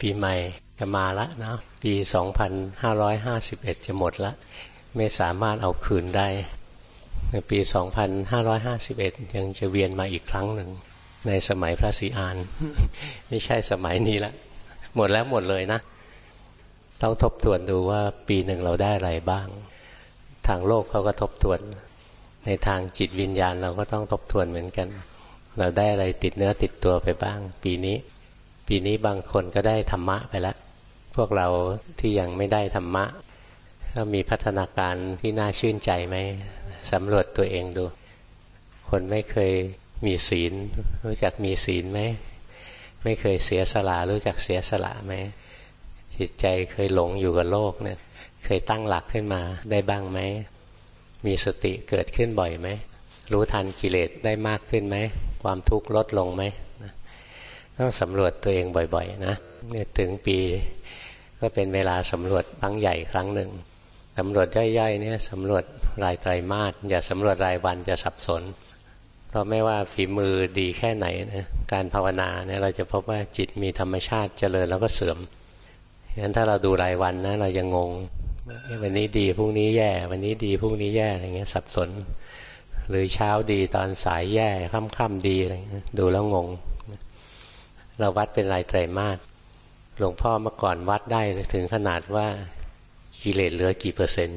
ปีใหม่จะมาละนะปี 2551 จะหมดละไม่สามารถเอาคืนได้ในปี 2551 ยังจะเวียนมาอีกครั้งหนึ่ง ในสมัยพระศรีอาน ไม่ใช่สมัยนี้ละหมดแล้วหมดเลยนะ ต้องทบทวนดูว่าปีหนึ่งเราได้อะไรบ้าง ทางโลกเขาก็ทบทวน ในทางจิตวิญญาณเราก็ต้องทบทวนเหมือนกัน เราได้อะไรติดเนื้อติดตัวไปบ้าง ปีนี้ ปีนี้บางคนก็ได้ธรรมะไปแล้ว พวกเราที่ยังไม่ได้ธรรมะ ก็มีพัฒนาการที่น่าชื่นใจไหมสำรวจตัวเองดู คนไม่เคยมีศีล รู้จักมีศีลไหม ไม่เคยเสียสละรู้จักเสียสละไหมจิตใจเคยหลงอยู่กับโลกเนี่ย เคยตั้งหลักขึ้นมาได้บ้างไหม มีสติเกิดขึ้นบ่อยไหม รู้ทันกิเลสได้มากขึ้นไหม ความทุกข์ลดลงไหม ต้องสำรวจตัวเองบ่อย ๆ นะเนี่ยถึงปีก็เป็นเวลาสำรวจครั้งใหญ่ครั้งหนึ่งสำรวจย่อยๆเนี่ยสำรวจรายไตรมาสอย่าสำรวจรายวันจะสับสน เพราะไม่ว่าฝีมือดีแค่ไหนนะการภาวนาเนี่ยเราจะพบว่าจิตมีธรรมชาติเจริญแล้วก็เสื่อมงั้นถ้าเราดูรายวันนะเราจะงงวันนี้ดีพรุ่งนี้แย่ วันนี้ดีพรุ่งนี้แย่อะไรเงี้ยสับสน หรือเช้าดีตอนสายแย่ค่ำๆดีอะไรเงี้ยดูแล้วงง เราวัดเป็นรายไตรมาสหลวงพ่อเมื่อก่อนวัดได้ถึงขนาดว่ากิเลสเหลือกี่เปอร์เซ็นต์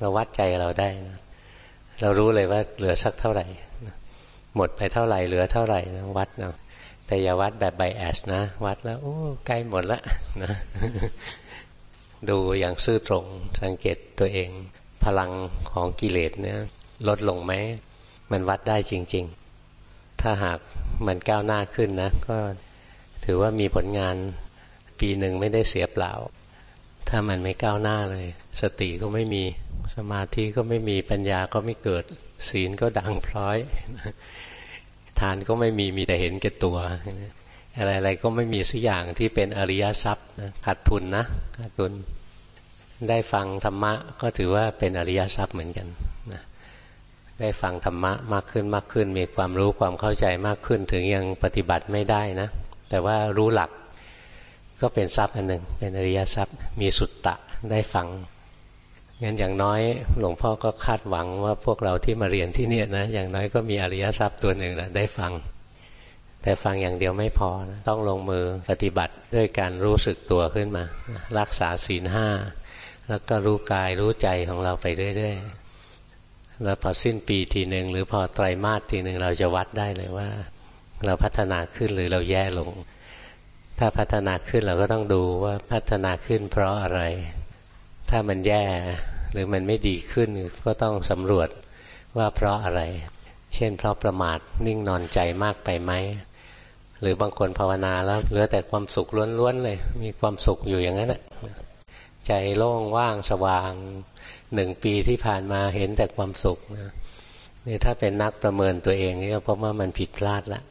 เราวัดใจเราได้นะเรารู้เลยว่าเหลือสักเท่าไหร่ หมดไปเท่าไหร่เหลือเท่าไหร่นะวัดเนาะแต่อย่าวัดแบบไบแอสนะ วัดแล้วโอ้ใกล้หมดละนะดูอย่างซื่อตรงสังเกตตัวเอง พลังของกิเลสเนี่ยลดลงไหม มันวัดได้จริง ๆ ถ้าหากมันก้าวหน้าขึ้นนะ ก็ ถือว่ามีผลงานปีหนึ่งไม่ได้เสียเปล่า ถ้ามันไม่ก้าวหน้าเลย สติก็ไม่มีสมาธิก็ไม่มีปัญญาก็ไม่เกิด ศีลก็ดังพร้อย ทานก็ไม่มีมีแต่เห็นแก่ตัว อะไรๆก็ไม่มีสักอย่างที่เป็นอริยทรัพย์ขาดทุนนะขาดทุน ได้ฟังธรรมะก็ถือว่าเป็นอริยทรัพย์เหมือนกันนะได้ฟังธรรมะมากขึ้นมากขึ้น มีความรู้ความเข้าใจมากขึ้นถึงยังปฏิบัติไม่ได้นะ แต่ว่ารู้หลัก ก็เป็นทรัพย์อันหนึ่งเป็นอริยทรัพย์ มีสุตตะได้ฟังงั้นอย่างน้อยหลวงพ่อก็คาดหวังว่าพวกเราที่มาเรียนที่นี่นะอย่างน้อยก็มีอริยทรัพย์ตัวหนึ่งนะได้ฟัง แต่ฟังอย่างเดียวไม่พอนะต้องลงมือปฏิบัติด้วยการรู้สึกตัวขึ้นมา รักษาศีลห้าแล้วก็รู้กายรู้ใจของเราไปเรื่อยๆแล้วพอสิ้นปีทีหนึ่งหรือพอไตรมาสทีหนึ่งเราจะวัดได้เลยว่า เราพัฒนาขึ้นหรือเราแย่ลง ถ้าพัฒนาขึ้นเราก็ต้องดูว่าพัฒนาขึ้นเพราะอะไร ถ้ามันแย่หรือมันไม่ดีขึ้นก็ต้องสำรวจว่าเพราะอะไร เช่น เพราะประมาทนิ่งนอนใจมากไปไหมหรือบางคนภาวนาแล้วเหลือแต่ความสุขล้วนๆเลย มีความสุขอยู่อย่างนั้นแหละใจโล่งว่างสว่างหนึ่งปีที่ผ่านมาเห็นแต่ความสุขนะนี่ถ้าเป็นนักประเมินตัวเองนี่ก็เพราะว่ามันผิดพลาดละ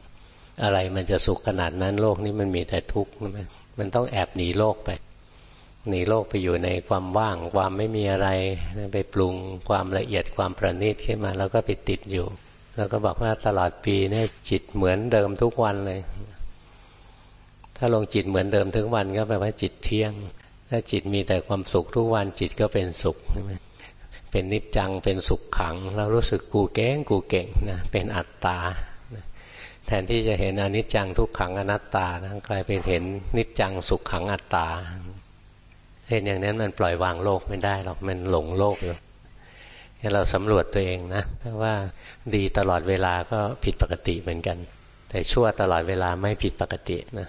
อะไรมันจะสุขขนาดนั้นโลกนี้มันมีแต่ทุกข์มันต้องแอบหนีโลกไป หนีโลกไปอยู่ในความว่าง ความไม่มีอะไรไปปรุงความละเอียดความประณีตขึ้นมา แล้วก็ไปติดอยู่ แล้วก็บอกว่าตลอดปีเนี่ยจิตเหมือนเดิมทุกวันเลย ถ้าลงจิตเหมือนเดิมทุกวันก็แปลว่าจิตเที่ยง ถ้าจิตมีแต่ความสุขทุกวันจิตก็เป็นสุขใช่ไหมเป็นนิจจังเป็นสุขขังเรารู้สึกกูเก่งกูเก่งนะเป็นอัตตา แทนที่จะเห็นอนิจจังทุกขังอนัตตานะกลายเป็นเห็นนิจจังสุขขังอัตตา เห็นอย่างนั้นมันปล่อยวางโลกไม่ได้หรอกมันหลงโลกอยู่เราสำรวจตัวเองนะว่าดีตลอดเวลาก็ผิดปกติเหมือนกัน แต่ชั่วตลอดเวลาไม่ผิดปกตินะ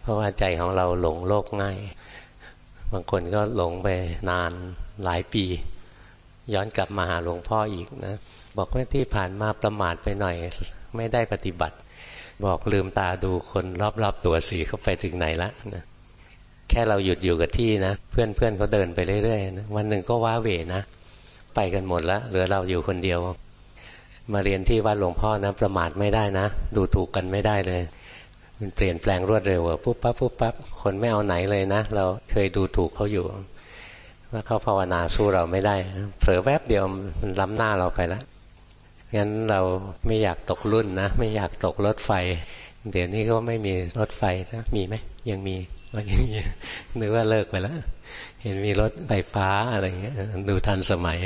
เพราะว่าใจของเราหลงโลกง่าย บางคนก็หลงไปนานหลายปี ย้อนกลับมาหาหลวงพ่ออีกนะบอกว่าที่ผ่านมาประมาทไปหน่อย ไม่ได้ปฏิบัติ บอกลืมตาดูคนรอบๆตัวสีเขาไปถึงไหนละนะแค่เราหยุดอยู่กับที่นะ เพื่อนเพื่อนเขาเดินไปเรื่อยๆนะวันหนึ่งก็ว้าเหวนะไปกันหมดแล้วเหลือเราอยู่คนเดียว มาเรียนที่วัดหลวงพ่อนะประมาทไม่ได้นะ ดูถูกกันไม่ได้เลย มันเปลี่ยนแปลงรวดเร็วปุ๊บปั๊บปุ๊บปั๊บคนไม่เอาไหนเลยนะ เราเคยดูถูกเขาอยู่ ว่าเขาภาวนาสู้เราไม่ได้เผลอแวบเดียวมันล้ำหน้าเราไปแล้ว งั้นเราไม่อยากตกรุ่นนะ ไม่อยากตกรถไฟ เดี๋ยวนี้ก็ไม่มีรถไฟนะมีไหมยังมีว่าอย่างนี้นึกว่าเลิกไปแล้ว เห็นมีรถไฟฟ้าอะไรเงี้ยดูทันสมัย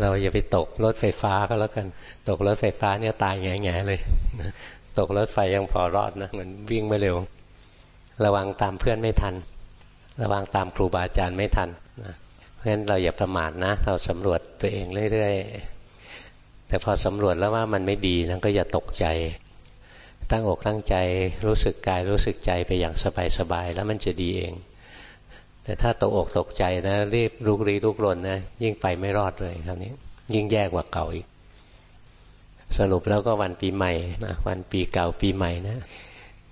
เราอย่าไปตกรถไฟฟ้าก็แล้วกัน ตกรถไฟฟ้าเนี่ยตายแง่ๆเลย ตกรถไฟยังพอรอดนะมันวิ่งไม่เร็ว ระวังตามเพื่อนไม่ทัน ระวังตามครูบาอาจารย์ไม่ทันนะเพราะฉะนั้นเราอย่าประมาทนะ เราสำรวจตัวเองเรื่อยๆ แต่พอสำรวจแล้วว่ามันไม่ดีนะก็อย่าตกใจ ตั้งอกตั้งใจรู้สึกกายรู้สึกใจไปอย่างสบายๆแล้วมันจะดีเอง แต่ถ้าตกอกตกใจนะ รีบลุกรีลุกรนนะยิ่งไปไม่รอดเลยคราวนี้ ยิ่งแย่กว่าเก่าอีก สรุปแล้วก็วันปีใหม่นะวันปีเก่าปีใหม่นะ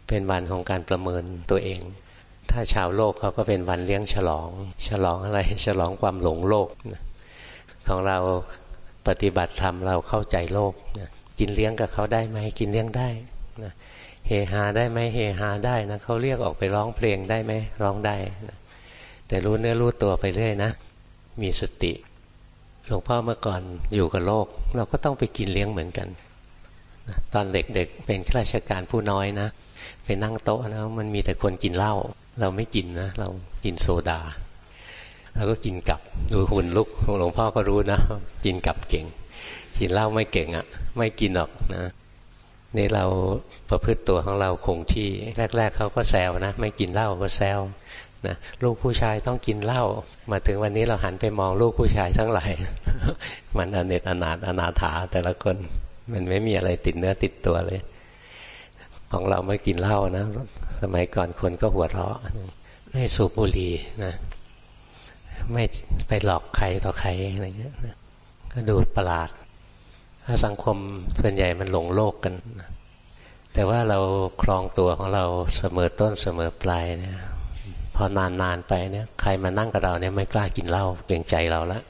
เป็นวันของการประเมินตัวเอง ถ้าชาวโลกเขาก็เป็นวันเลี้ยงฉลอง ฉลองอะไร ฉลองความหลงโลกของเรา ปฏิบัติธรรมเราเข้าใจโลกกินเลี้ยงกับเขาได้ไหมกินเลี้ยงได้นะเฮฮาได้ไหมเฮฮาได้นะเขาเรียกออกไปร้องเพลงได้ไหมร้องได้นะแต่รู้เนื้อรู้ตัวไปเรื่อยนะ มีสติหลวงพ่อเมื่อก่อนอยู่กับโลก เราก็ต้องไปกินเลี้ยงเหมือนกันตอนเด็กๆเป็นข้าราชการผู้น้อยนะไปนั่งโต๊ะนะมันมีแต่คนกินเหล้าเราไม่กินนะ เรากินโซดา เราก็กินกลับดูหุ่นลุกหลวงพ่อก็รู้นะ กินกลับเก่ง กินเหล้าไม่เก่งอะ่ะ ไม่กินหรอกนะนี่เราประพฤติตัวของเราคงที่แรก ๆเขาก็แซวนะ ไม่กินเหล้าก็แซวนะลูกผู้ชายต้องกินเหล้ามาถึงวันนี้เราหันไปมองลูกผู้ชายทั้งหลายมันอเนตอนาถอนาถาแต่ละคน มันไม่มีอะไรติดเนื้อติดตัวเลย ของเราไม่กินเหล้านะสมัยก่อนคนก็หัวเราะไม่สูบบุหรี่นะ ไม่ไปหลอกใครต่อใครอะไรเงี้ยก็ดูประหลาดถ้าสังคมส่วนใหญ่มันหลงโลกกัน แต่ว่าเราครองตัวของเราเสมอต้นเสมอปลายเนี่ยพอนานๆไปเนี่ยใครมานั่งกับเราเนี่ยไม่กล้ากินเหล้าเกรงใจเราละ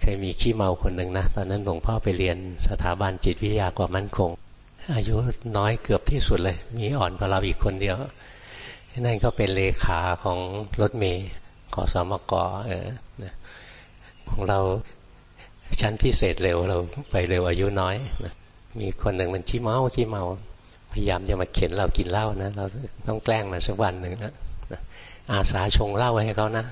เคยมีขี้เมาคนหนึ่งนะตอนนั้นหลวงพ่อไปเรียนสถาบันจิตวิทยากว่ามั่นคง อายุน้อยเกือบที่สุดเลย มีอ่อนกว่าเราอีกคนเดียวนั่นก็เป็นเลขาของรถเมย์ ขอสมกเออของเราชั้นพิเศษเร็วเราไปเร็วอายุน้อยนะมีคนหนึ่งมันขี้เมาขี้เมา พยายามจะมาเข็นเรากินเหล้านะ เราต้องแกล้งมันสักวันหนึ่งนะอาสาชงเหล้าให้เขานะ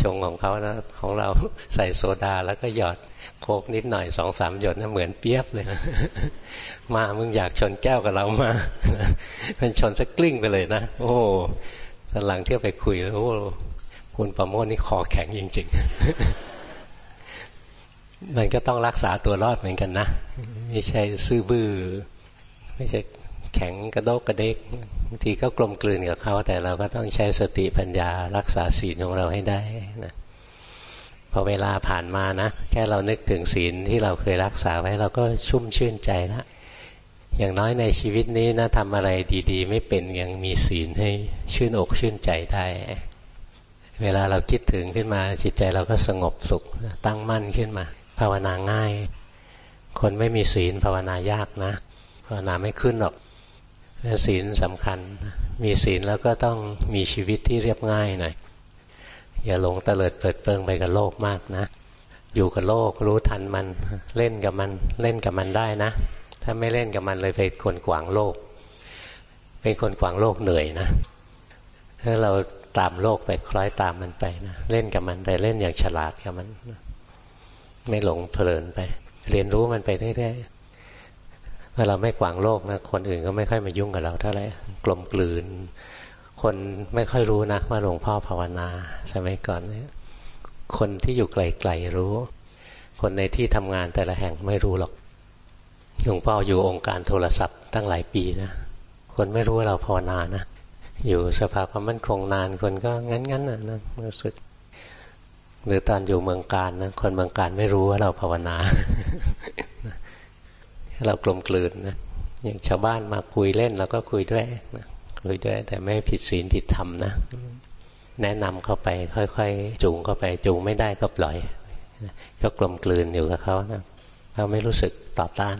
ชงของเขานะของเราใส่โซดาแล้วก็หยอดโคกนิดหน่อยสองสามหยดนะเหมือนเปียบเลยนะมามึงอยากชนแก้วกับเรามามันชนสักกลิ้งไปเลยนะโอ้ ตอนหลังเที่ยวไปคุยแล้วโอ้คุณประโมทนี่คอแข็งจริง ๆ มันก็ต้องรักษาตัวรอดเหมือนกันนะ ไม่ใช่ซื่อบื้อ ไม่ใช่แข็งกระโดกกระเดกบางทีก็กลมกลืนกับเขา แต่เราก็ต้องใช้สติปัญญารักษาศีลของเราให้ได้นะพอเวลาผ่านมานะ แค่เรานึกถึงศีลที่เราเคยรักษาไว้เราก็ชุ่มชื่นใจแล้ว อย่างน้อยในชีวิตนี้นะทำอะไรดี ๆ ไม่เป็นยังมีศีลให้ชื่นอกชื่นใจได้ เวลาเราคิดถึงขึ้นมาจิตใจเราก็สงบสุขตั้งมั่นขึ้นมา ภาวนาง่าย คนไม่มีศีลภาวนายากนะ ภาวนาไม่ขึ้นหรอกศีลสำคัญ มีศีลแล้วก็ต้องมีชีวิตที่เรียบง่ายหน่อยอย่าหลงเตลิดเปิดเปิงไปกับโลกมากนะ อยู่กับโลกรู้ทันมันเล่นกับมันเล่นกับมันได้นะ ถ้าไม่เล่นกับมันเลยเป็นคนขวางโลก เป็นคนขวางโลกเหนื่อยนะถ้าเราตามโลกไปคล้อยตามมันไปนะเล่นกับมันแต่เล่นอย่างฉลาดกับมัน ไม่หลงเพลินไป เรียนรู้มันไปเรื่อยๆเมื่อเราไม่ขวางโลกนะคนอื่นก็ไม่ค่อยมายุ่งกับเราเท่าไหร่กลมกลืน คนไม่ค่อยรู้นะว่าหลวงพ่อภาวนาสมัยก่อนเนี่ยคนที่อยู่ไกลๆรู้ คนในที่ทำงานแต่ละแห่งไม่รู้หรอก หลวงพ่ออยู่องค์การโทรศัพท์ตั้งหลายปีนะ คนไม่รู้ว่าเราภาวนานะ อยู่สภาพความมั่นคงนานคนก็งั้นๆนะนะรู้สึก หรือตอนอยู่เมืองการนะ คนเมืองการไม่รู้ว่าเราภาวนาเรากลมกลืนนะอย่างชาวบ้านมาคุยเล่นเราก็คุยด้วยนะคุยด้วย แต่ไม่ผิดศีลผิดธรรมนะ แนะนำเข้าไป ค่อยๆ จูงเข้าไป จูงไม่ได้ก็ปล่อย ก็กลมกลืนอยู่กับเขานะเขาไม่รู้สึกต่อต้าน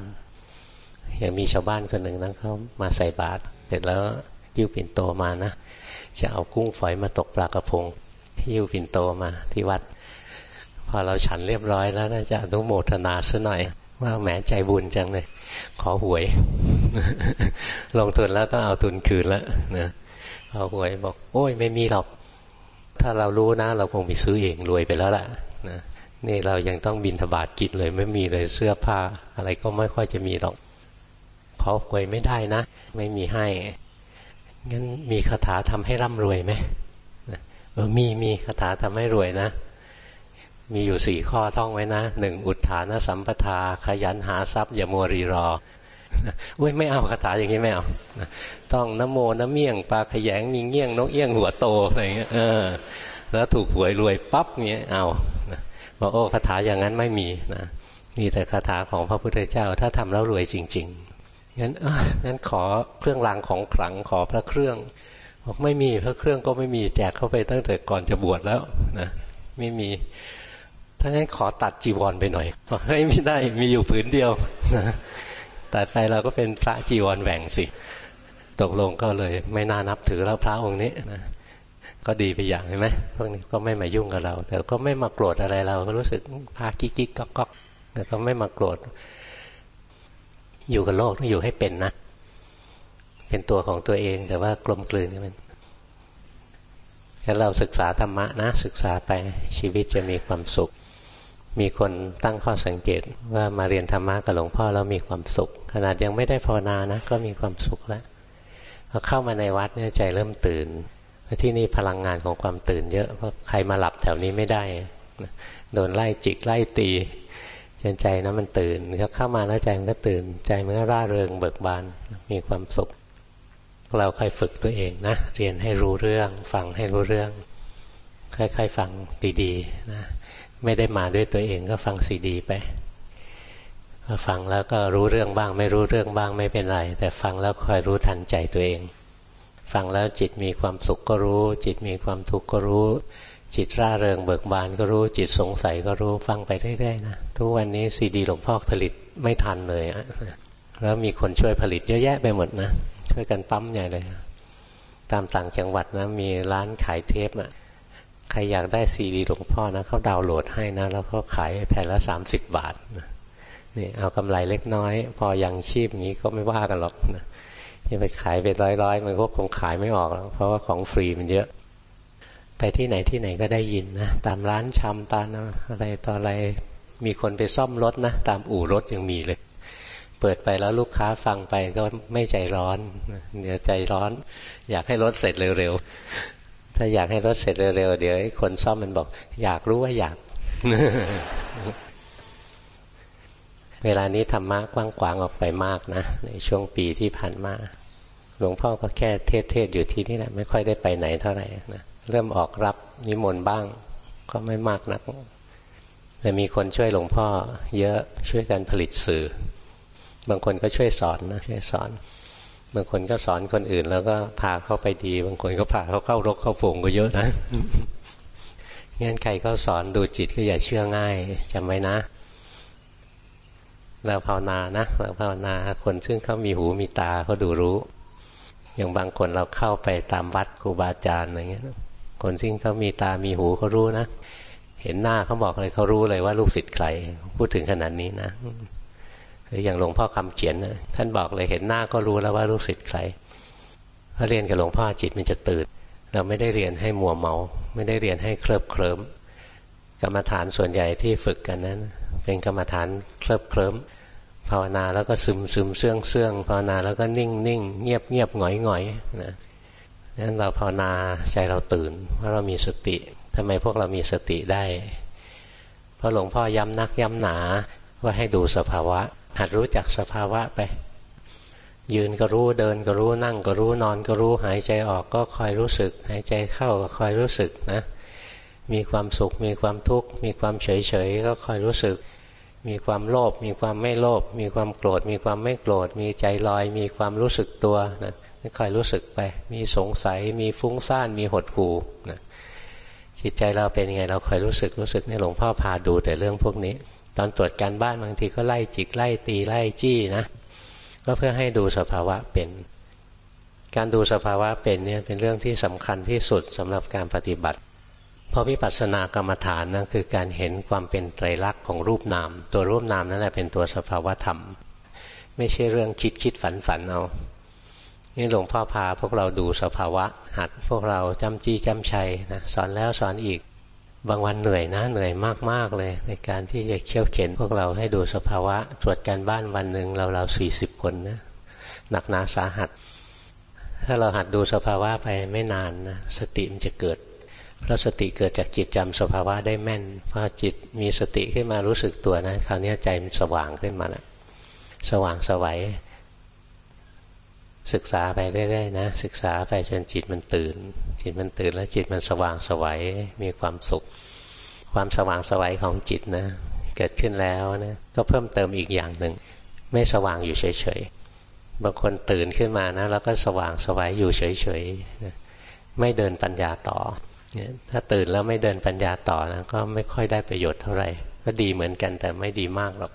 ย่างมีชาวบ้านคนหนึ่งนะเขามาใส่บาตรเสร็จแล้วยิ้วปิ่นโตมานะจะเอากุ้งฝอยมาตกปลากระพงหิ้วปิ่นโตมาที่วัด พอเราฉันเรียบร้อยแล้วน่าจะอนุโมทนาซะหน่อยว่าแหมใจบุญจังเลย ขอหวย ลงทุนแล้วต้องเอาทุนคืนแล้วนะเอาหวยบอก โอ้ยไม่มีหรอก ถ้าเรารู้นะ เราคงไปซื้อเองรวยไปแล้วล่ะนะนี่เรายังต้องบินทบาทกินเลย ไม่มีเลยเสื้อผ้า อะไรก็ไม่ค่อยจะมีหรอก ขอหวยไม่ได้นะ ไม่มีให้ งั้นมีคาถาทำให้ร่ำรวยไหมเออมีมีคาถาทำให้รวยนะ มีอยู่สี่ข้อท่องไว้นะหนึ่งอุทานสัมปทา ขยันหาทรัพย์อย่ามัวรีรออุ้ยไม่เอาคาถาอย่างนี้ไม่เอาต้องนโมนเมี่ยงปลาขยงมีเงี้ยงนกเอี้ยงหัวโตอะไรเงี้ยเออ แล้วถูกหวยรวยปั๊บเงี้ยเอาบอกโอ้คาถาอย่างนั้นไม่มีนะมีแต่คาถาของพระพุทธเจ้า ถ้าทำแล้วรวยจริง ๆ งั้นงั้นขอเครื่องรางของขลังขอพระเครื่องบอกไม่มีพระเครื่องก็ไม่มีแจกเข้าไปตั้งแต่ก่อนจะบวชแล้วนะไม่มีถ้างั้นขอตัดจีวรไปหน่อยบอกเฮ้ยไม่ได้มีอยู่ผืนเดียวนะตัดไปเราก็เป็นพระจีวรแหว่งสิ ตกลงก็เลยไม่น่านับถือแล้วพระองค์นี้นะก็ดีไปอย่างใช่ไหมพวกนี้ก็ไม่มายุ่งกับเรา แต่ก็ไม่มาโกรธอะไรเราก็รู้สึกพากิ๊กกิ๊กก๊อกก๊อกแต่ก็ไม่มาโกรธ อยู่กับโลกต้องอยู่ให้เป็นนะ เป็นตัวของตัวเองแต่ว่ากลมกลืนนี่มันถ้าเราศึกษาธรรมะนะ ศึกษาไปชีวิตจะมีความสุข มีคนตั้งข้อสังเกตว่ามาเรียนธรรมะกับหลวงพ่อแล้วมีความสุข ขนาดยังไม่ได้ภาวนานะ ก็มีความสุขแล้วพอเข้ามาในวัดเนี่ยใจเริ่มตื่นที่นี่พลังงานของความตื่นเยอะเพราะใครมาหลับแถวนี้ไม่ได้โดนไล่จิกไล่ตี จนใจนะมันตื่นเข้ามาแล้วใจมันก็ตื่น ใจมันก็ร่าเริงเบิกบานมีความสุข เราค่อยฝึกตัวเองนะเรียนให้รู้เรื่องฟังให้รู้เรื่อง ค่อยๆฟังดีๆนะไม่ได้มาด้วยตัวเองก็ฟังซีดีไปฟังแล้วก็รู้เรื่องบ้าง ไม่รู้เรื่องบ้างไม่เป็นไร แต่ฟังแล้วคอยรู้ทันใจตัวเอง ฟังแล้วจิตมีความสุขก็รู้ จิตมีความทุกข์ก็รู้ จิตร่าเริงเบิกบานก็รู้จิตสงสัยก็รู้ฟังไปเรื่อยๆนะทุกวันนี้ซีดีหลวงพ่อผลิตไม่ทันเลยอะแล้วมีคนช่วยผลิตเยอะแยะไปหมดนะช่วยกันปั๊มใหญ่เลย ตามต่างจังหวัดนะมีร้านขายเทปนะใครอยากได้ซีดีหลวงพ่อนะเขาดาวน์โหลดให้นะ แล้วก็ขายแผ่นละสามสิบบาทนี่เอากำไรเล็กน้อย พอยังชีพนี้ก็ไม่ว่ากันหรอกนะจะไปขายเป็นร้อยๆมันก็คงขายไม่ออกแล้วเพราะว่าของฟรีมันเยอะ ไปที่ไหนที่ไหนก็ได้ยินนะตามร้านชำตามอะไรต่ออะไรมีคนไปซ่อมรถนะตามอู่รถยังมีเลย เปิดไปแล้วลูกค้าฟังไปก็ไม่ใจร้อนเดี๋ยวใจร้อน อยากให้รถเสร็จเร็วๆถ้าอยากให้รถเสร็จเร็วๆเดี๋ยวคนซ่อมมันบอก อยากรู้ว่าอยาก เวลานี้ธรรมะกว้างขวางออกไปมากนะในช่วงปีที่ผ่านมาหลวงพ่อก็แค่เทศเทศอยู่ที่นี่แหละไม่ค่อยได้ไปไหนเท่าไหร่นะ เริ่มออกรับนิมนต์บ้าง ก็ไม่มากนัก แต่มีคนช่วยหลวงพ่อ เยอะช่วยกันผลิตสื่อ บางคนก็ช่วยสอนนะช่วยสอน บางคนก็สอนคนอื่น แล้วก็พาเข้าไปดี บางคนก็พาเขาเข้ารกเข้าฝงก็เยอะนะงั้นใครเขาสอนดูจิตก็อย่าเชื่อง่ายจำไว้นะ เราภาวนานะเราภาวนาคนซึ่งเขามีหูมีตาเขาดูรู้ อย่างบางคนเราเข้าไปตามวัดครูบาอาจารย์อะไรเงี้ย คนซึ่งเขามีตามีหูเขารู้นะ เห็นหน้าเขาบอกเลยเขารู้เลยว่าลูกศิษย์ใคร พูดถึงขนาดนี้นะหรืออย่างหลวงพ่อคำเขียนนะท่านบอกเลยเห็นหน้าก็รู้แล้วว่าลูกศิษย์ใครพอเรียนกับหลวงพ่อจิตมันจะตื่น เราไม่ได้เรียนให้มัวเมา ไม่ได้เรียนให้เคลิบเคลิ้มกรรมฐานส่วนใหญ่ที่ฝึกกันนั้น เป็นกรรมฐานเคลิบเคลิ้มภาวนาแล้วก็ซึมซึมเสื่องเสื่องภาวนาแล้วก็นิ่งนิ่งเงียบเงียบหงอยหงอยนะ นั้นเราภาวนาใจเราตื่นว่าเรามีสติทำไมพวกเรามีสติได้เพราะหลวงพ่อย้ำนักย้ำหนาว่าให้ดูสภาวะ หัดรู้จักสภาวะไป ยืนก็รู้เดินก็รู้นั่งก็รู้นอนก็รู้หายใจออกก็คอยรู้สึก หายใจเข้าก็คอยรู้สึกนะ มีความสุข มีความทุกข์ มีความเฉยเฉยก็คอยรู้สึก มีความโลภมีความไม่โลภมีความโกรธ มีความไม่โกรธ มีใจลอย มีความรู้สึกตัวนะ คอยรู้สึกไป มีสงสัย มีฟุ้งซ่าน มีหดหู่นะจิตใจเราเป็นยังไง เราคอยรู้สึกรู้สึกนี่หลวงพ่อพาดูแต่เรื่องพวกนี้ ตอนตรวจการบ้านบางทีก็ไล่จิกไล่ตีไล่จี้นะก็เพื่อให้ดูสภาวะเป็น การดูสภาวะเป็นเนี่ยเป็นเรื่องที่สำคัญที่สุดสำหรับการปฏิบัติเพราะวิปัสสนากรรมฐานนั่นคือการเห็นความเป็นไตรลักษณ์ของรูปนาม ตัวรูปนามนั่นแหละเป็นตัวสภาวธรรม ไม่ใช่เรื่องคิดคิดฝันฝันเอา นี่หลวงพ่อพาพวกเราดูสภาวะ หัดพวกเราจำจี้จำชัยนะสอนแล้วสอนอีก บางวันเหนื่อยนะเหนื่อยมากๆเลย ในการที่จะเขี่ยวเข็นพวกเราให้ดูสภาวะตรวจการบ้านวันหนึ่งเราเราสี่สิบคนนะหนักหนาสาหัส ถ้าเราหัดดูสภาวะไปไม่นานนะสติมันจะเกิดเพราะสติเกิดจากจิตจำสภาวะได้แม่นพอจิตมีสติขึ้นมารู้สึกตัวนะคราวนี้ใจมันสว่างขึ้นมาแล้วสว่างสวัย ศึกษาไปเรื่อยๆนะศึกษาไปจนจิตมันตื่น จิตมันตื่นแล้วจิตมันสว่างสวัยมีความสุข ความสว่างสวัยของจิตนะ เกิดขึ้นแล้วนะก็เพิ่มเติมอีกอย่างหนึ่ง ไม่สว่างอยู่เฉยๆบางคนตื่นขึ้นมานะ แล้วก็สว่างสวัยอยู่เฉยๆไม่เดินปัญญาต่อถ้าตื่นแล้วไม่เดินปัญญาต่อนะก็ไม่ค่อยได้ประโยชน์เท่าไหร่ ก็ดีเหมือนกันแต่ไม่ดีมากหรอก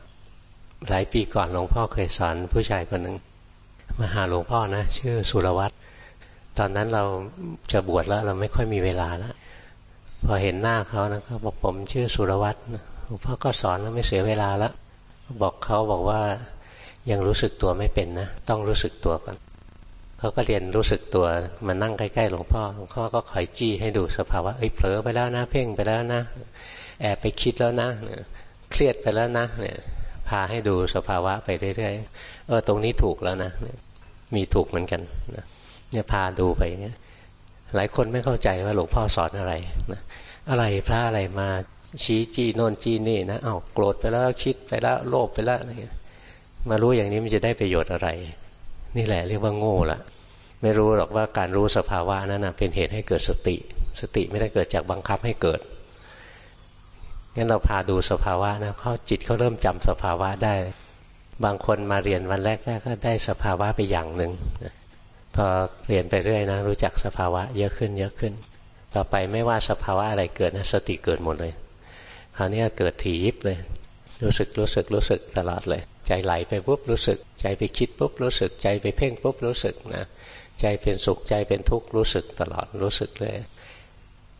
หลายปีก่อนหลวงพ่อเคยสอนผู้ชายคนหนึ่ง มาหาหลวงพ่อนะชื่อสุรวัตรตอนนั้นเราจะบวชแล้วเราไม่ค่อยมีเวลาแล้วพอเห็นหน้าเขานะเขาบอกผมชื่อสุรวัตรหลวงพ่อก็สอนแล้วไม่เสียเวลาแล้วบอกเขาบอกว่ายังรู้สึกตัวไม่เป็นนะ ต้องรู้สึกตัวก่อนเขาก็เรียนรู้สึกตัวมานั่งใกล้ๆหลวงพ่อหลวงพ่อก็คอยจี้ให้ดูสภาวะเอ้ยเผลอไปแล้วนะ เพ่งไปแล้วนะ แอบไปคิดแล้วนะเครียดไปแล้วนะเนี่ยพาให้ดูสภาวะไปเรื่อยๆเออตรงนี้ถูกแล้วนะ มีถูกเหมือนกันนะเนี่ยพาดูไปเนี่ยหลายคนไม่เข้าใจว่าหลวงพ่อสอนอะไรนะอะไรพระอะไรมาชี้จี้โน่นจี้นี่นะเอา้าโกรธไปแล้วคิดไปแล้วโลภไปแล้วมารู้อย่างนี้มันจะได้ประโยชน์อะไร นี่แหละเรียกว่าโง่ละไม่รู้หรอกว่าการรู้สภาวะนั้นนะเป็นเหตุให้เกิดสติ สติไม่ได้เกิดจากบังคับให้เกิดงั้นเราพาดูสภาวะนะเขาจิตเขาเริ่มจำสภาวะได้ บางคนมาเรียนวันแรกๆก็ได้สภาวะไปอย่างหนึ่งพอเรียนไปเรื่อยนะรู้จักสภาวะเยอะขึ้น เยอะขึ้น ต่อไปไม่ว่าสภาวะอะไรเกิดนะสติเกิดหมดเลยคราวนี้เกิดถี่ยิบเลย รู้สึกรู้สึกรู้สึกตลอดเลย ใจไหลไปปุ๊บรู้สึก ใจไปคิดปุ๊บรู้สึก ใจไปเพ่งปุ๊บรู้สึกนะใจเป็นสุขใจเป็นทุกข์รู้สึกตลอดรู้สึกเลย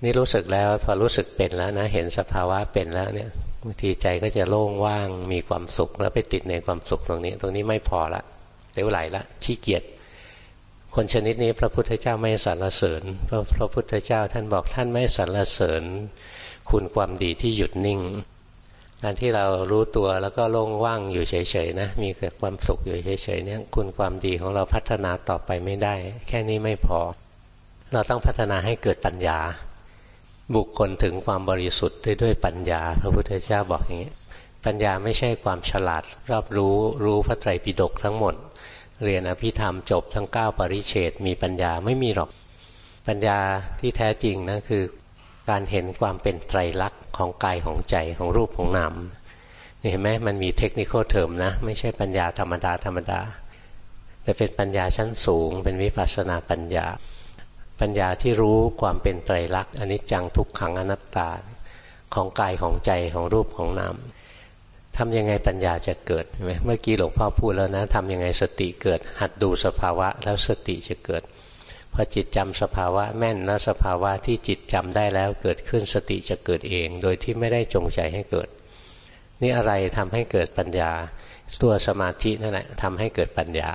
นี่รู้สึกแล้วพอรู้สึกเป็นแล้วนะ เห็นสภาวะเป็นแล้วเนี่ยบางทีใจก็จะโล่งว่างมีความสุข แล้วไปติดในความสุขตรงนี้ ตรงนี้ไม่พอละเดี๋ยวไหลละขี้เกียจคนชนิดนี้พระพุทธเจ้าไม่สรรเสริญพระพระพุทธเจ้าท่านบอกท่านไม่สรรเสริญ คุณความดีที่หยุดนิ่งการที่เรารู้ตัวแล้วก็โล่งว่างอยู่เฉยๆนะมีเกิดความสุขอยู่เฉยๆเนี่ยคุณความดีของเราพัฒนาต่อไปไม่ได้ แค่นี้ไม่พอ เราต้องพัฒนาให้เกิดปัญญา บุคคลถึงความบริสุทธิ์ได้ด้วยปัญญา พระพุทธเจ้าบอกอย่างนี้ ปัญญาไม่ใช่ความฉลาดรอบรู้รู้พระไตรปิฎกทั้งหมด เรียนอภิธรรมจบทั้ง 9 ปริเฉดมีปัญญาไม่มีหรอก ปัญญาที่แท้จริงนะคือการเห็นความเป็นไตรลักษณ์ของกายของใจของรูปของนามเห็นไหมมันมีเทคนิคเทอมนะ ไม่ใช่ปัญญาธรรมดาธรรมดาแต่เป็นปัญญาชั้นสูง เป็นวิปัสสนาปัญญา ปัญญาที่รู้ความเป็นไตรลักษณ์อนิจจังทุกขังอนัตตาของกายของใจของรูปของนามทำยังไงปัญญาจะเกิดไหมเมื่อกี้หลวงพ่อพูดแล้วนะทำยังไงสติเกิด หัดดูสภาวะแล้วสติจะเกิดพอจิตจำสภาวะแม่นแล้วสภาวะที่จิตจำได้แล้วเกิดขึ้นสติจะเกิดเอง โดยที่ไม่ได้จงใจให้เกิด นี่อะไรทำให้เกิดปัญญา ตัวสมาธินั่นแหละทำให้เกิดปัญญา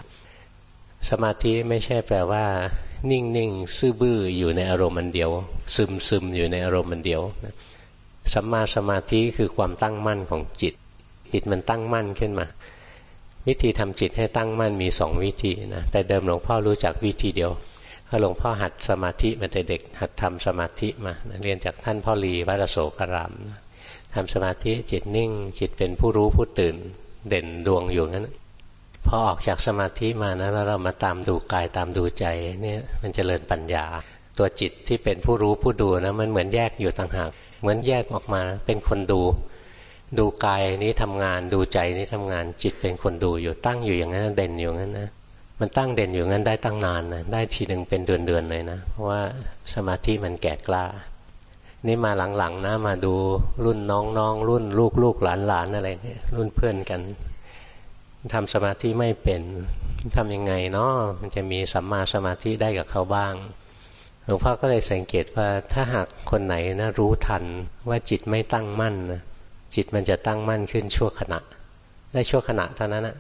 สมาธิไม่ใช่แปลว่า นิ่งนิ่งซื่อบื้ออยู่ในอารมณ์มันเดียว ซึมซึมอยู่ในอารมณ์มันเดียวสัมมาสมาธิคือความตั้งมั่นของจิต จิตมันตั้งมั่นขึ้นมา วิธีทำจิตให้ตั้งมั่นมีสองวิธีนะแต่เดิมหลวงพ่อรู้จักวิธีเดียวพอหลวงพ่อหัดสมาธิมาแต่เด็ก หัดทำสมาธิมาเรียนจากท่านพ่อรีวัดโสกรามทำสมาธิจิตนิ่ง จิตเป็นผู้รู้ผู้ตื่น เด่นดวงอยู่นั้น พอออกจากสมาธิมานะแล้วเรามาตามดูกายตามดูใจนี่มันจเจริญปัญญา ตัวจิตที่เป็นผู้รู้ผู้ดูนะมันเหมือนแยกอยู่ต่างหากเหมือนแยกออกมาเป็นคนดู ดูกายนี้ทำงานดูใจนี้ทำงานจิตเป็นคนดูอยู่ตั้งอยู่อย่างนั้นเด่นอยู่งั้นนะมันตั้งเด่นอยู่งั้นได้ตั้งนานนะได้ทีหนึ่งเป็นเดือนๆเลยนะเพราะว่าสมาธิมันแก่กล้านี่มาหลังๆนะมาดูรุ่นน้องๆรุ่นลูกๆหลานๆอะไรเนี่ยรุ่นเพื่อนกัน ทำสมาธิไม่เป็นทำยังไงเนาะมันจะมีสัมมาสมาธิได้กับเขาบ้างหลวงพ่อก็เลยสังเกตว่าถ้าหากคนไหนนะรู้ทันว่าจิตไม่ตั้งมั่นนะจิตมันจะตั้งมั่นขึ้นชั่วขณะ ได้ชั่วขณะเท่านั้นนะ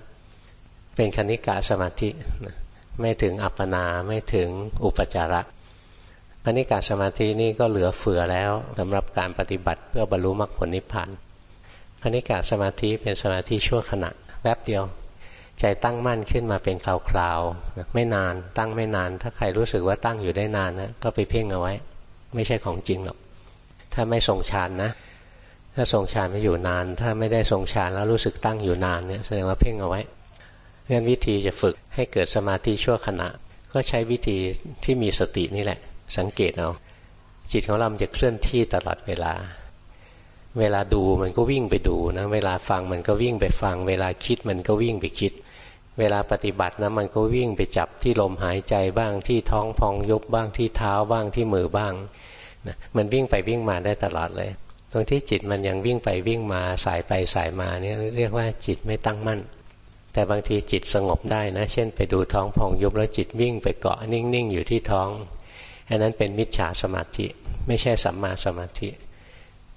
เป็นคณิกะสมาธินะไม่ถึงอัปปนาไม่ถึงอุปจาระพนิกาสมาธินี่ก็เหลือเฟือแล้วสำหรับการปฏิบัติเพื่อบรรลุมรรคผลนิพพานพนิกาสมาธิเป็นสมาธิชั่วขณะ แวบเดียว ใจตั้งมั่นขึ้นมาเป็นคราวๆไม่นาน ตั้งไม่นาน ถ้าใครรู้สึกว่าตั้งอยู่ได้นานนะก็ไปเพ่งเอาไว้ ไม่ใช่ของจริงหรอกถ้าไม่ทรงฌานนะ ถ้าทรงฌานไม่อยู่นาน ถ้าไม่ได้ทรงฌานแล้วรู้สึกตั้งอยู่นานเนี่ยแสดงว่าเพ่งเอาไว้เงื่อนวิธีจะฝึกให้เกิดสมาธิชั่วขณะ ก็ใช้วิธีที่มีสตินี่แหละ สังเกตเอาจิตของเราจะเคลื่อนที่ตลอดเวลา เวลาดูมันก็วิ่งไปดูนะ เวลาฟังมันก็วิ่งไปฟัง เวลาคิดมันก็วิ่งไปคิด เวลาปฏิบัตินะมันก็วิ่งไปจับที่ลมหายใจบ้างที่ท้องพองยุบบ้างที่เท้าบ้างที่มือบ้างนะมันวิ่งไปวิ่งมาได้ตลอดเลย ตรงที่จิตมันยังวิ่งไปวิ่งมาสายไปสายมาเนี่ยเรียกว่าจิตไม่ตั้งมั่น แต่บางทีจิตสงบได้นะ เช่น ไปดูท้องพองยุบแล้วจิตวิ่งไปเกาะนิ่งๆอยู่ที่ท้องอันนั้นเป็นมิจฉาสมาธิ ไม่ใช่สัมมาสมาธิ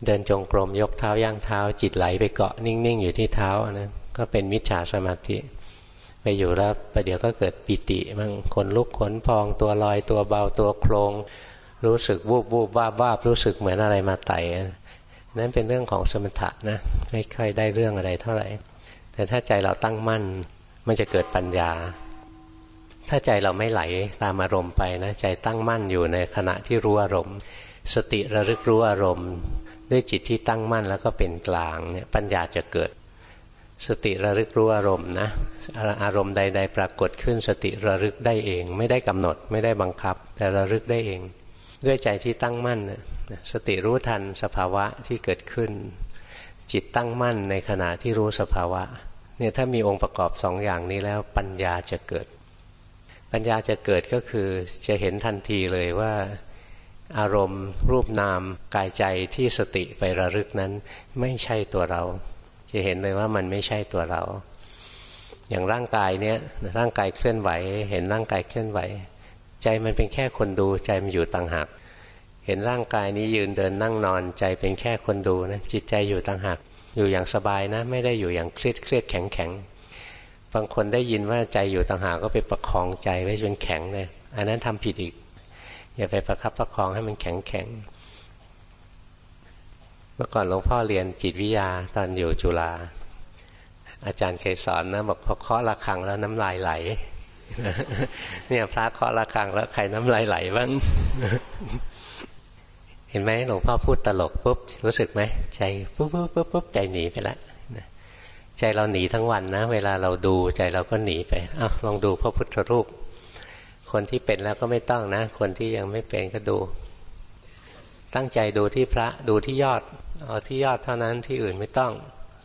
เดินจงกรมยกเท้าย่างเท้า จิตไหลไปเกาะนิ่ง ๆ อยู่ที่เท้านะก็เป็นมิจฉาสมาธิไปอยู่แล้วประเดี๋ยวก็เกิดปิติบ้างขนลุกขนพองตัวลอยตัวเบาตัวโครง รู้สึกวูบวูบวาบวาบรู้สึกเหมือนอะไรมาไต่นั่นเป็นเรื่องของสมถะนะไม่ค่อยได้เรื่องอะไรเท่าไหร่ แต่ถ้าใจเราตั้งมั่นมันจะเกิดปัญญา ถ้าใจเราไม่ไหลตามอารมณ์ไปนะใจตั้งมั่นอยู่ในขณะที่รู้อารมณ์ สติระลึกรู้อารมณ์ ด้วยจิตที่ตั้งมั่นแล้วก็เป็นกลางเนี่ยปัญญาจะเกิด สติระลึกรู้อารมณ์นะอารมณ์ใด ๆ ปรากฏขึ้นสติระลึกได้เอง ไม่ได้กำหนดไม่ได้บังคับ แต่ระลึกได้เอง ด้วยใจที่ตั้งมั่นสติรู้ทันสภาวะที่เกิดขึ้น จิตตั้งมั่นในขณะที่รู้สภาวะเนี่ยถ้ามีองค์ประกอบสองอย่างนี้แล้วปัญญาจะเกิด ปัญญาจะเกิดก็คือจะเห็นทันทีเลยว่า อารมณ์รูปนามกายใจที่สติไประลึกนั้น ไม่ใช่ตัวเรา จะเห็นเลยว่ามันไม่ใช่ตัวเรา อย่างร่างกายเนี้ยร่างกายเคลื่อนไหว เห็นร่างกายเคลื่อนไหว ใจมันเป็นแค่คนดูใจมันอยู่ต่างหากเห็นร่างกายนี้ยืนเดินนั่งนอนใจเป็นแค่คนดูนะจิตใจอยู่ต่างหากอยู่อย่างสบายนะ ไม่ได้อยู่อย่างเครียดเครียดแข็งแข็งบางคนได้ยินว่าใจอยู่ต่างหากก็ไปประคองใจไว้จนแข็งเลยอันนั้นทำผิดอีก อย่าไปประคับประคองให้มันแข็งแข็งเมื่อก่อนหลวงพ่อเรียนจิตวิทยาตอนอยู่จุฬาอาจารย์เคยสอนนะบอกพอเคาะระฆังแล้วน้ำลายไหล เนี่ยพระเคาะระฆังแล้วใครน้ำลายไหลบ้างเห็นไหมหลวงพ่อพูดตลกปุ๊บรู้สึกไหมใจปุ๊บปุ๊บปุ๊บปุ๊บใจหนีไปละใจเราหนีทั้งวันนะ เวลาเราดูใจเราก็หนีไปอ้าวลองดูพระพุทธรูป คนที่เป็นแล้วก็ไม่ต้องนะ คนที่ยังไม่เป็นก็ดู ตั้งใจดูที่พระดูที่ยอดเอาที่ยอดเท่านั้นที่อื่นไม่ต้อง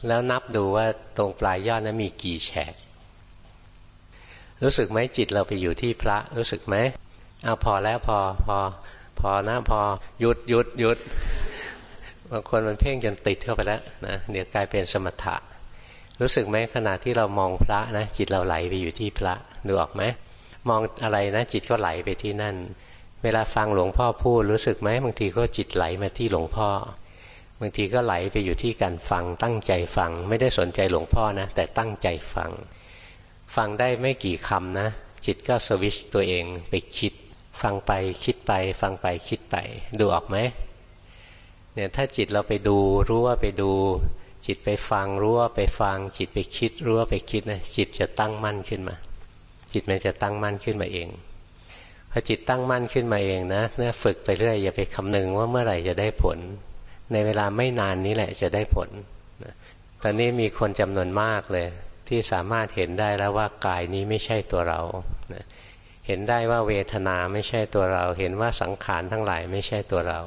แล้วนับดูว่าตรงปลายยอดนั้นมีกี่แฉก รู้สึกไหมจิตเราไปอยู่ที่พระรู้สึกไหมเอาพอแล้วพอพอพอนะพอหยุดหยุดหยุดบางคนมันเพ่งจนติดเข้าไปแล้วนะเดี๋ยวกลายเป็นสมถะ รู้สึกไหมขณะที่เรามองพระนะจิตเราไหลไปอยู่ที่พระดูออกไหม มองอะไรนะจิตก็ไหลไปที่นั่น เวลาฟังหลวงพ่อพูดรู้สึกไหมบางทีก็จิตไหลมาที่หลวงพ่อ บางทีก็ไหลไปอยู่ที่การฟังตั้งใจฟัง ไม่ได้สนใจหลวงพ่อนะ แต่ตั้งใจฟัง ฟังได้ไม่กี่คำนะ จิตก็สวิชตัวเองไปคิด ฟังไปคิดไป ฟังไปคิดไป ดูออกไหมเนี่ยถ้าจิตเราไปดูรู้ว่าไปดู จิตไปฟังรู้ว่าไปฟัง จิตไปคิดรู้ว่าไปคิดนะจิตจะตั้งมั่นขึ้นมา จิตมันจะตั้งมั่นขึ้นมาเองพอจิตตั้งมั่นขึ้นมาเองนะเนี่ยฝึกไปเรื่อยอย่าไปคำนึงว่าเมื่อไหร่จะได้ผล ในเวลาไม่นานนี้แหละจะได้ผลตอนนี้มีคนจำนวนมากเลย ที่สามารถเห็นได้แล้วว่ากายนี้ไม่ใช่ตัวเราเห็นได้ว่าเวทนาไม่ใช่ตัวเรา เห็นว่าสังขารทั้งหลายไม่ใช่ตัวเรา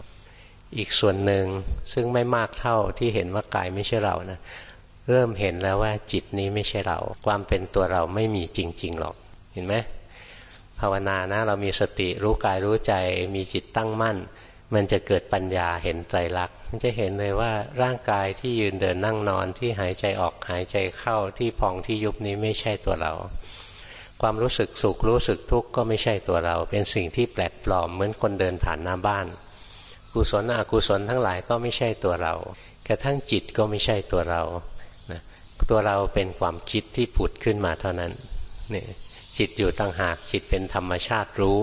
อีกส่วนหนึ่งซึ่งไม่มากเท่าที่เห็นว่ากายไม่ใช่เรานะเริ่มเห็นแล้วว่าจิตนี้ไม่ใช่เรา ความเป็นตัวเราไม่มีจริงๆหรอก เห็นไหมภาวนานะ เรามีสติรู้กายรู้ใจมีจิตตั้งมั่น มันจะเกิดปัญญาเห็นไตรลักษณ์มันจะเห็นเลยว่าร่างกายที่ยืนเดินนั่งนอนที่หายใจออกหายใจเข้าที่พองที่ยุบนี้ไม่ใช่ตัวเรา ความรู้สึกสุขรู้สึกทุกข์ก็ไม่ใช่ตัวเรา เป็นสิ่งที่แปลกปลอมเหมือนคนเดินผ่านหน้าบ้าน กุศลอกุศลทั้งหลายก็ไม่ใช่ตัวเรา กระทั่งจิตก็ไม่ใช่ตัวเรานะตัวเราเป็นความคิดที่ผุดขึ้นมาเท่านั้นนี่ จิตอยู่ต่างหากจิตเป็นธรรมชาติรู้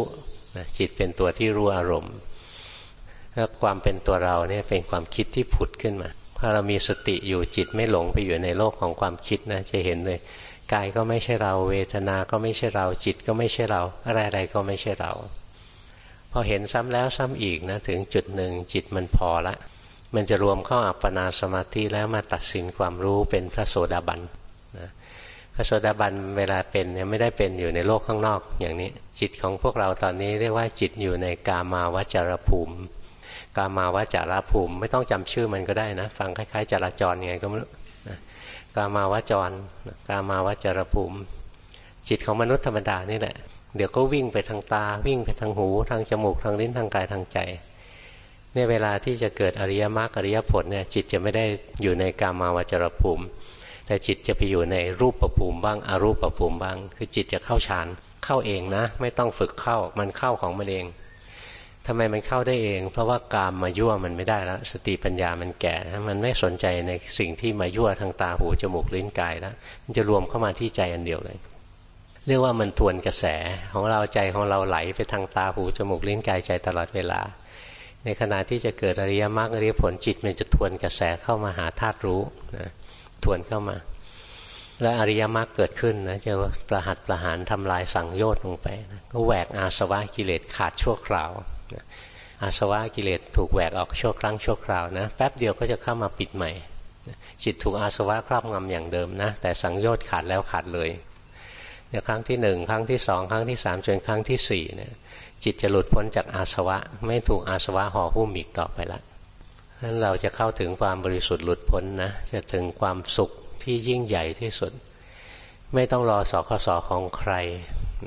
นะจิตเป็นตัวที่รู้อารมณ์แล้วความเป็นตัวเราเนี่ยเป็นความคิดที่ผุดขึ้นมาถ้าเรามีสติอยู่จิตไม่หลงไปอยู่ในโลกของความคิดนะจะเห็นเลยกายก็ไม่ใช่เรา เวทนาก็ไม่ใช่เรา จิตก็ไม่ใช่เรา อะไรๆก็ไม่ใช่เรา พอเห็นซ้ำแล้วซ้ำอีกนะถึงจุดหนึ่งจิตมันพอละ มันจะรวมเข้าอัปปนาสมาธิแล้วมาตัดสินความรู้เป็นพระโสดาบันนะ ระโสดาบันเวลาเป็นเนี่ยไม่ได้เป็นอยู่ในโลกข้างนอกอย่างนี้ จิตของพวกเราตอนนี้เรียกว่าจิตอยู่ในกามาวจรภูมิ กามาวจรภูมิ ไม่ต้องจำชื่อมันก็ได้นะ ฟังคล้ายๆจราจรไงก็ไม่รู้กามาวจร กามาวจรภูมิ จิตของมนุษย์ธรรมดานี่แหละ เดี๋ยวก็วิ่งไปทางตา วิ่งไปทางหู ทางจมูก ทางลิ้น ทางกาย ทางใจเนี่ยเวลาที่จะเกิดอริยมรรคอริยผลเนี่ยจิตจะไม่ได้อยู่ในกามาวจรภูมิ แต่จิตจะไปอยู่ในรูปประภูมิบ้างอรูปประภูมิบ้าง คือจิตจะเข้าฌานเข้าเองนะ ไม่ต้องฝึกเข้ามันเข้าของมันเองทำไมมันเข้าได้เอง เพราะว่ากามมายั่วมันไม่ได้แล้วสติปัญญามันแก่ มันไม่สนใจในสิ่งที่มายั่วทางตาหูจมูกลิ้นกายแล้วมันจะรวมเข้ามาที่ใจอันเดียวเลยเรียกว่ามันทวนกระแสของเราใจของเราไหลไปทางตาหูจมูกลิ้นกายใจตลอดเวลา ในขณะที่จะเกิดอริยมรรคอริยผลจิตมันจะทวนกระแสเข้ามาหาธาตุรู้นะ ทวนเข้ามา และอริยมรรคเกิดขึ้นนะจะประหัตประหารทำลายสังโยชน์ลงไปนะก็แหวกอาสวะกิเลสขาดชั่วคราวอาสวะกิเลสถูกแหวกออกชั่วครั้งชั่วคราวนะแป๊บเดียวก็จะเข้ามาปิดใหม่ จิตถูกอาสวะครอบงำอย่างเดิมนะ แต่สังโยชน์ขาดแล้วขาดเลยเดี๋ยวครั้งที่หนึ่งครั้งที่สองครั้งที่สามจนครั้งที่สี่เนี่ยจิตจะหลุดพ้นจากอาสวะ ไม่ถูกอาสวะห่อหุ้มอีกต่อไปละ นั้นเราจะเข้าถึงความบริสุทธิ์หลุดพ้นนะ จะถึงความสุขที่ยิ่งใหญ่ที่สุด ไม่ต้องรอสอขสอของใคร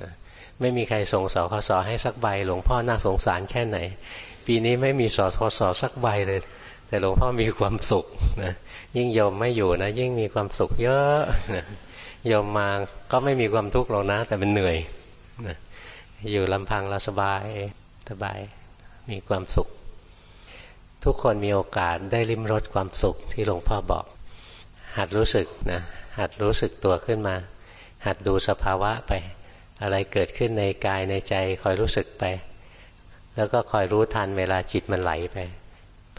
นะไม่มีใครส่งสคสให้สักใบ หลวงพ่อน่าสงสารแค่ไหน ปีนี้ไม่มีสคสสักใบเลย แต่หลวงพ่อมีความสุขนะยิ่งโยมไม่อยู่นะ ยิ่งมีความสุขเยอะนะโยมมาก็ไม่มีความทุกข์หรอกนะ แต่มันเหนื่อยนะอยู่ลำพังเราสบายสบาย มีความสุข ทุกคนมีโอกาสได้ริมรสความสุขที่หลวงพ่อบอก หัดรู้สึกนะหัดรู้สึกตัวขึ้นมา หัดดูสภาวะไป อะไรเกิดขึ้นในกายในใจคอยรู้สึกไป แล้วก็คอยรู้ทันเวลาจิตมันไหลไป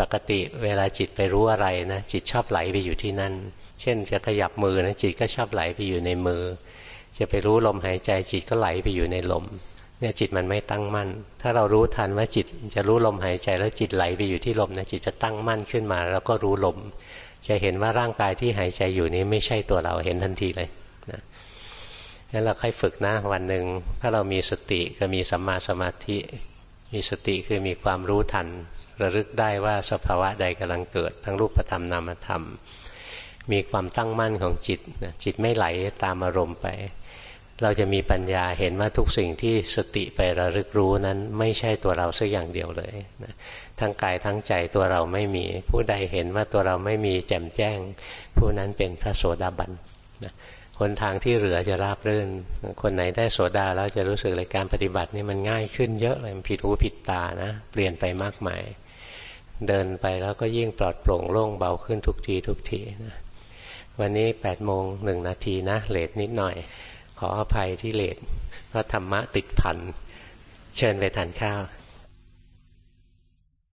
ปกติเวลาจิตไปรู้อะไรนะจิตชอบไหลไปอยู่ที่นั่น เช่นจะขยับมือนะจิตก็ชอบไหลไปอยู่ในมือ จะไปรู้ลมหายใจจิตก็ไหลไปอยู่ในลม เนี่ยจิตมันไม่ตั้งมั่น ถ้าเรารู้ทันว่าจิตจะรู้ลมหายใจแล้วจิตไหลไปอยู่ที่ลมนะจิตจะตั้งมั่นขึ้นมา แล้วก็รู้ลม จะเห็นว่าร่างกายที่หายใจอยู่นี้ไม่ใช่ตัวเราเห็นทันทีเลยงั้นเราค่อยฝึกนะวันหนึ่งถ้าเรามีสติก็มีสัมมาสมาธิ มีสติคือมีความรู้ทัน ระลึกได้ว่าสภาวะใดกำลังเกิด ทั้งรูปธรรมนามธรรม มีความตั้งมั่นของจิตจิตไม่ไหลตามอารมณ์ไป เราจะมีปัญญาเห็นว่าทุกสิ่งที่สติไประลึกรู้นั้น ไม่ใช่ตัวเราสักอย่างเดียวเลยทั้งกายทั้งใจตัวเราไม่มี ผู้ใดเห็นว่าตัวเราไม่มีแจ่มแจ้ง ผู้นั้นเป็นพระโสดาบันคนทางที่เหลือจะราบรื่น คนไหนได้โสดาแล้วจะรู้สึกเลยการปฏิบัตินี่มันง่ายขึ้นเยอะเลยผิดหูผิดตานะ เปลี่ยนไปมากมาย เดินไปแล้วก็ยิ่งปลอดโปร่งโล่งเบาขึ้นทุกทีทุกทีนะวันนี้8ปดโมงหนึ่งนาทีนะเลทนิดหน่อย ขออภัยที่เลทเพราะธรรมะติดพันเชิญไปทานข้าว